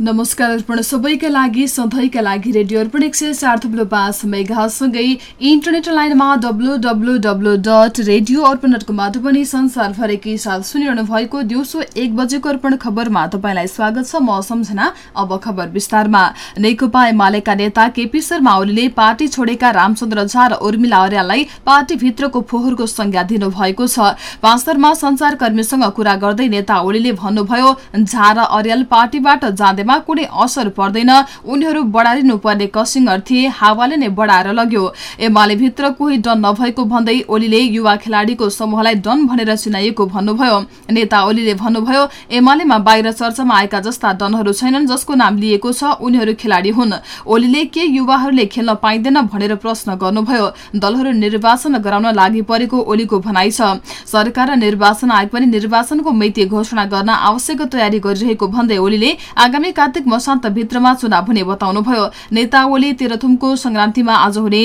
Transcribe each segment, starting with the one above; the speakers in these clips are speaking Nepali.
नमस्कार अर्पण सबैका लागि सधैँका लागि रेडियो अर्पण एक सय चार थुप्रो पाँच मेघासँगै इन्टरनेट लाइनमा W W W dot radio Arpan dot कमबाट पनि संसारभरिकै साथ सुनिरहनु भएको दिउँसो एक बजेको अर्पण खबरमा तपाईँलाई स्वागत छ। म सम्झना अब खबर विस्तारमा। नेकपा एमालेका नेता केपी शर्मा ओलीले पार्टी छोडेका रामचन्द्र झा र उर्मिला अर्याललाई पार्टीभित्रको फोहोरको संज्ञा दिनुभएको छ। पाँचतरमा संचारकर्मीसँग कुरा गर्दै नेता ओलीले भन्नुभयो झा र अर्याल पार्टीबाट जाँदैमा कुनै असर पर्दैन। उनीहरू बढारिनु पर्ने कसिङ्गर थिए हावाले नै बढाएर लग्यो। एमाले भित्र कोही डन नभएको भन्दै ओलीले युवा खेलाडीको समूहलाई डन भनेर चिनाइएको भन्नुभयो। नेता ओलीले भन्नुभयो एमालेमा बाहिर चर्चामा आएका जस्ता डनहरू छैनन् जसको नाम लिएको छ उनीहरू खेलाडी हुन्। ओलीले के युवाहरूले खेल्न पाइँदैन भनेर प्रश्न गर्नुभयो। दलहरू निर्वाचन गराउन लागि परेको ओलीको भनाइ छ। सरकार र निर्वाचन आयोग पनि निर्वाचनको मिति घोषणा गर्न आवश्यक तयारी गरिरहेको भन्दै ओलीले आगामी कार्तिक मसान्तभित्रमा चुनाव हुने बताउनुभयो। नेता ओली तेह्रथुमको संक्रान्तिमा आज हुने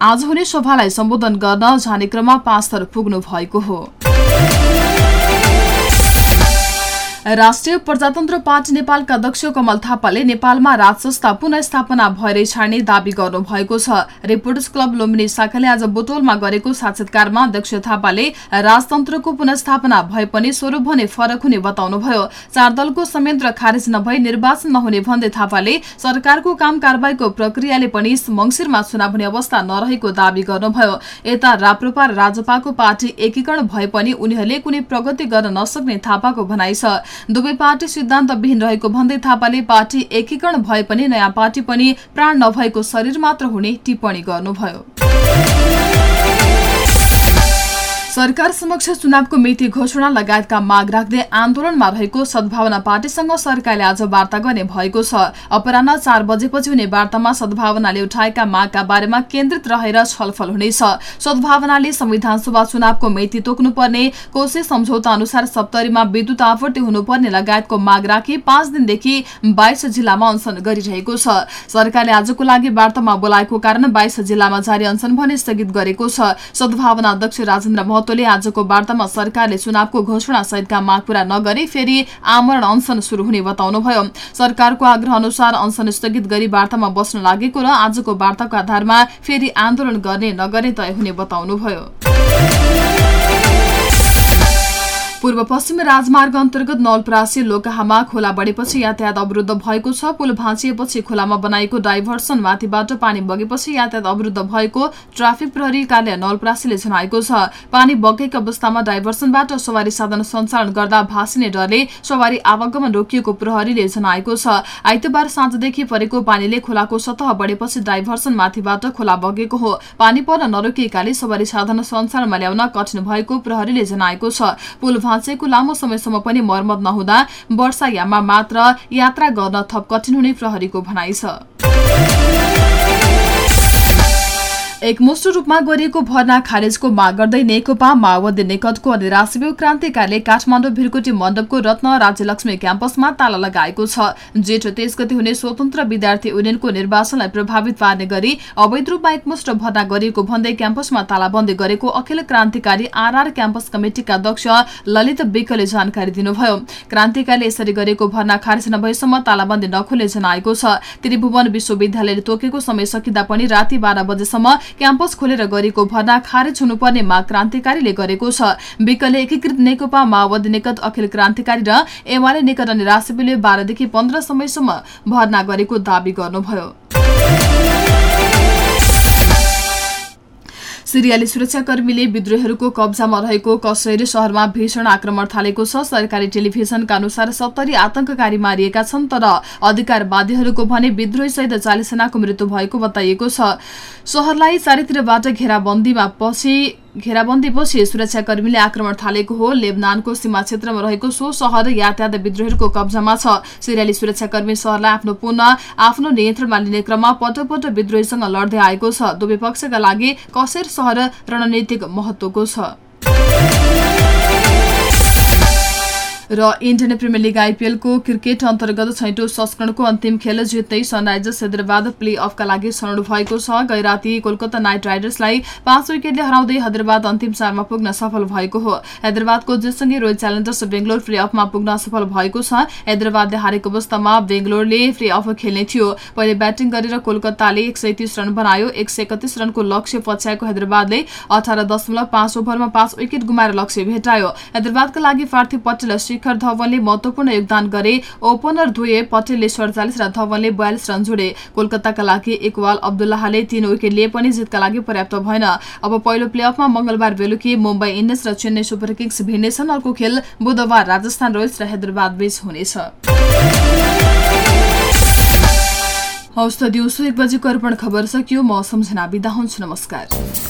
आज हुने सभालाई सम्बोधन गर्न जाने क्रममा पाँच थर पुग्नु भएको हो। राष्ट्रिय प्रजातन्त्र पार्टी नेपालका अध्यक्ष कमल थापाले नेपालमा राज संस्था पुनः स्थापना भएरै छाड्ने दावी गर्नुभएको छ। रिपोर्टर्स क्लब लुम्बिनी शाखाले आज बुटोलमा गरेको साक्षात्कारमा अध्यक्ष थापाले राजतन्त्रको पुनस्थापना भए पनि स्वरूप भने फरक हुने बताउनुभयो। चार दलको संयन्त्र खारेज नभई निर्वाचन नहुने भन्दै थापाले सरकारको काम कारवाहीको प्रक्रियाले पनि मंगिरमा चुनाव हुने अवस्था नरहेको दावी गर्नुभयो। यता राप्रपा राजपाको पार्टी एकीकरण भए पनि उनीहरूले कुनै प्रगति गर्न नसक्ने थापाको भनाइ छ। दुवै पार्टी सिद्धान्तविहीन रहेको भन्दै थापाले पार्टी एकीकरण भए पनि नयाँ पार्टी पनि प्राण नभएको शरीर मात्र हुने टिप्पणी गर्नुभयो। सरकार समक्ष चुनावको मिति घोषणा लगायतका माग राख्दै आन्दोलनमा रहेको सद्भावना पार्टीसँग सरकारले आज वार्ता गर्ने भएको छ। अपराह चार बजेपछि हुने वार्तामा सद्भावनाले उठाएका मागका बारेमा केन्द्रित रहेर छलफल हुनेछ। सद्भावनाले संविधान सभा चुनावको मिति तोक्नुपर्ने कोसे सम्झौता अनुसार सप्तरीमा विद्युत आपूर्ति हुनुपर्ने लगायतको माग राखी पाँच दिनदेखि बाइस जिल्लामा अनसन गरिरहेको छ। सरकारले आजको लागि वार्तामा बोलाएको कारण बाइस जिल्लामा जारी अनसन भने स्थगित गरेको छ। सद्भावना अध्यक्ष राजेन्द्र महतोले आजको वार्तामा सरकारले चुनावको घोषणा सहितका माग पूरा नगरी फेरि आमरण अनसन शुरू हुने बताउनुभयो। सरकारको आग्रह अनुसार अनसन स्थगित गरी वार्तामा बस्न लागेको र आजको वार्ताको आधारमा फेरि आन्दोलन गर्ने नगर्ने तय हुने बताउनुभयो। पूर्व पश्चिम राजमार्ग अन्तर्गत नलपरासी लोकहामा खोला बढेपछि यातायात अवरुद्ध भएको छ। पुल भाँचिएपछि खोलामा बनाएको डाइभर्सन माथिबाट पानी बगेपछि यातायात अवरुद्ध भएको ट्राफिक प्रहरी कार्यालय नलपरासीले जनाएको छ। पानी बगेको अवस्थामा डाइभर्सनबाट सवारी साधन सञ्चालन गर्दा भाँसिने डरले सवारी आवागमन रोकिएको प्रहरीले जनाएको छ। आइतबार साँझदेखि परेको पानीले खोलाको सतह बढेपछि डाइभर्सन माथिबाट खोला बगेको हो। पानी पर्न नरोकिएकाले सवारी साधन सञ्चालनमा ल्याउन कठिन भएको प्रहरीले जनाएको छ। भाँचेको लामो समयसम्म पनि मर्मत नहुँदा वर्षायाममा मात्र यात्रा गर्न थप कठिन हुने प्रहरीको भनाइ छ। एकमुष्ट रूपमा गरिएको भर्ना खारेजको माग गर्दै नेकपा माओवादी निकटको निराश्रय क्रान्तिकारीले काठमाडौँ भिरकुटी मण्डपको रत्न राज्यलक्ष्मी क्याम्पसमा ताला लगाएको छ। जेठ तेइस गति हुने स्वतन्त्र विद्यार्थी युनियनको निर्वाचनलाई प्रभावित पार्ने गरी अवैध रूपमा एकमुष्ट भर्ना गरिएको भन्दै क्याम्पसमा तालाबन्दी गरेको अखिल क्रान्तिकारी आरआर क्याम्पस कमिटिका अध्यक्ष ललित विकले जानकारी दिनुभयो। क्रान्तिकारीले यसरी गरेको भर्ना खारेज नभएसम्म तालाबन्दी नखोल्ने जनाएको छ। त्रिभुवन विश्वविद्यालयले तोकेको समय सकिँदा पनि राति बाह्र बजेसम्म क्याम्पस खोलेर गरेको भर्ना खारेज हुनुपर्ने माग क्रान्तिकारीले गरेको छ। विकले एकीकृत नेकपा माओवादी निकट अखिल क्रान्तिकारी र एमाले निकट निराश्रवीले बाह्रदेखि पन्ध्र समयसम्म भर्ना गरेको दावी गर्नुभयो। सिरियाली सुरक्षाकर्मीले विद्रोहीहरूको कब्जामा रहेको कसैरी शहरमा भीषण आक्रमण थालेको छ। सरकारी टेलिभिजनका अनुसार सत्तरी आतंककारी मारिएका छन् तर अधिकारवादीहरूको भने विद्रोहीसहित चालिसजनाको मृत्यु भएको बताइएको छ। शहरलाई चारैतिरबाट घेराबन्दीमा पछि घेराबन्दीपछि सुरक्षाकर्मीले आक्रमण थालेको हो। लेबनानको सीमा क्षेत्रमा रहेको सो सहर यातायात विद्रोहीहरूको कब्जामा छ। सिरियाली सुरक्षाकर्मी सहरलाई आफ्नो पुनः आफ्नो नियन्त्रणमा लिने क्रममा पटक पटक विद्रोहीसँग लड्दै आएको छ। दुवै पक्षका लागि कसेर सहर रणनीतिक महत्वको छ। र इन्डियन प्रिमियर लिग आइपिएलको क्रिकेट अन्तर्गत छैटौँ संस्करणको अन्तिम खेल जित्दै सनराइजर्स हैदराबाद प्ले अफका लागि छनौट भएको छ। गैराती कोलकाता नाइट राइडर्सलाई पाँच विकेटले हराउँदै हैदराबाद अन्तिम चारमा पुग्न सफल भएको हो। हैदराबादको जितसँगै रोयल च्यालेन्जर्स बेङ्गलोर प्ले अफमा पुग्न सफल भएको छ। हैदराबादले हारेको अवस्थामा बेङ्गलोरले प्ले अफ खेल्ने थियो। पहिले ब्याटिङ गरेर कोलकाताले एक रन बनायो। एक रनको लक्ष्य पछ्याएको हैदराबादले अठार दशमलव पाँच ओभरमा पाँच विकेट गुमाएर लक्ष्य भेटायो। हैदराबादका लागि पार्थिव पटेल शिखर धवनले महत्वपूर्ण योगदान गरे। ओपनर धुए पटेलले सडचालिस र धवनले बयालिस रन जोडे। कोलकाताका लागि इकवाल अब्दुल्लाहले तीन विकेट लिए पनि जितका लागि पर्याप्त भएन। अब पहिलो प्लेअफमा मंगलबार बेलुकी मुम्बई इन्डियन्स र चेन्नई सुपर किङ्स भिड्नेछन् अर्को खेल बुधबार राजस्थान रोयल्स र हैदराबाद बीच हुनेछ। हौस् त दिउँसो एक बजेको अर्पण खबर सकियो। म सम्झना बिदा हुन्छु। नमस्कार।